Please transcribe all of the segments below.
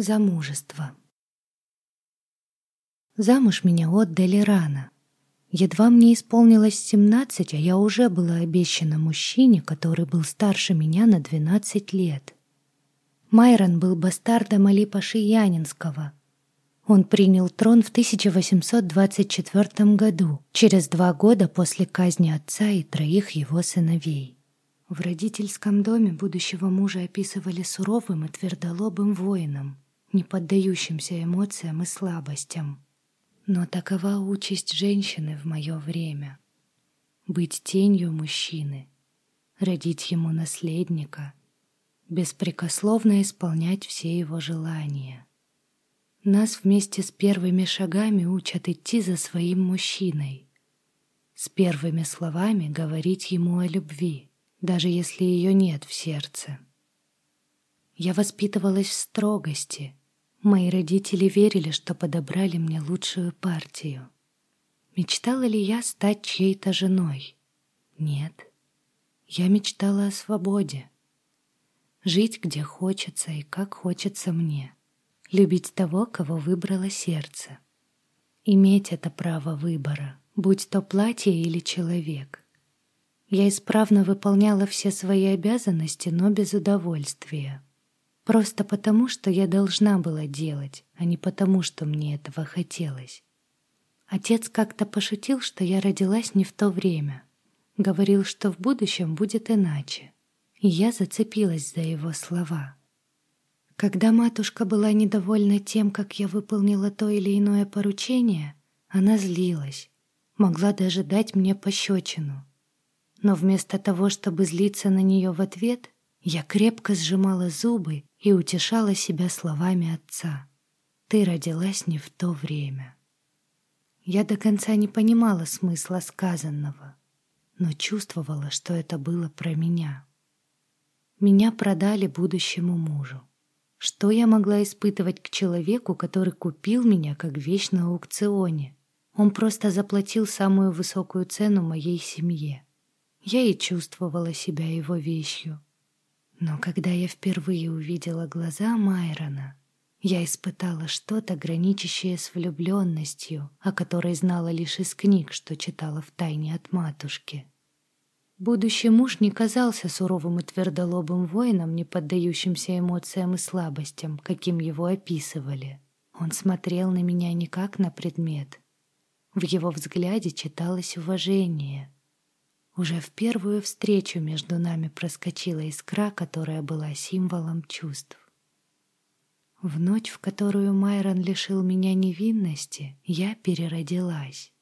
Замужество. Замуж меня отдали рано. Едва мне исполнилось семнадцать, а я уже была обещана мужчине, который был старше меня на двенадцать лет. Майрон был бастардом Али Паши Янинского. Он принял трон в 1824 году, через два года после казни отца и троих его сыновей. В родительском доме будущего мужа описывали суровым и твердолобым воином, не поддающимся эмоциям и слабостям. Но такова участь женщины в мое время. Быть тенью мужчины, родить ему наследника, беспрекословно исполнять все его желания. Нас вместе с первыми шагами учат идти за своим мужчиной, с первыми словами говорить ему о любви, даже если ее нет в сердце. Я воспитывалась в строгости. Мои родители верили, что подобрали мне лучшую партию. Мечтала ли я стать чьей-то женой? Нет. Я мечтала о свободе. Жить, где хочется и как хочется мне. Любить того, кого выбрало сердце. Иметь это право выбора, будь то платье или человек. Я исправно выполняла все свои обязанности, но без удовольствия. Просто потому, что я должна была делать, а не потому, что мне этого хотелось. Отец как-то пошутил, что я родилась не в то время. Говорил, что в будущем будет иначе. И я зацепилась за его слова. Когда матушка была недовольна тем, как я выполнила то или иное поручение, она злилась, могла даже дать мне пощечину. Но вместо того, чтобы злиться на нее в ответ, я крепко сжимала зубы и утешала себя словами отца. «Ты родилась не в то время». Я до конца не понимала смысла сказанного, но чувствовала, что это было про меня. Меня продали будущему мужу. Что я могла испытывать к человеку, который купил меня как вещь на аукционе? Он просто заплатил самую высокую цену моей семье. Я и чувствовала себя его вещью. Но когда я впервые увидела глаза Майрона, я испытала что-то, граничащее с влюбленностью, о которой знала лишь из книг, что читала в тайне от матушки. Будущий муж не казался суровым и твердолобым воином, не поддающимся эмоциям и слабостям, каким его описывали. Он смотрел на меня не как на предмет. В его взгляде читалось уважение — уже в первую встречу между нами проскочила искра, которая была символом чувств. В ночь, в которую Майрон лишил меня невинности, я переродилась.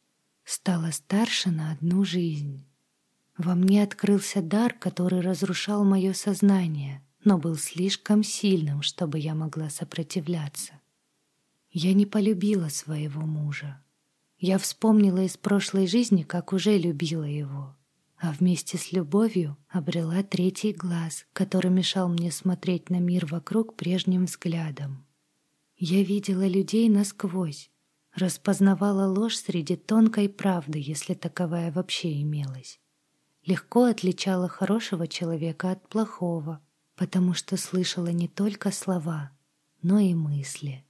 Стала старше на одну жизнь. Во мне открылся дар, который разрушал мое сознание, но был слишком сильным, чтобы я могла сопротивляться. Я не полюбила своего мужа. Я вспомнила из прошлой жизни, как уже любила его а вместе с любовью обрела третий глаз, который мешал мне смотреть на мир вокруг прежним взглядом. Я видела людей насквозь, распознавала ложь среди тонкой правды, если таковая вообще имелась. Легко отличала хорошего человека от плохого, потому что слышала не только слова, но и мысли.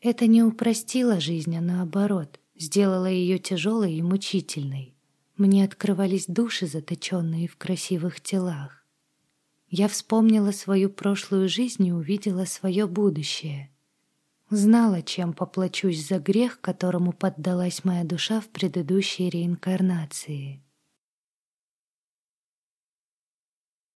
Это не упростило жизнь, а наоборот, сделало ее тяжелой и мучительной. Мне открывались души, заточенные в красивых телах. Я вспомнила свою прошлую жизнь и увидела свое будущее. Знала, чем поплачусь за грех, которому поддалась моя душа в предыдущей реинкарнации.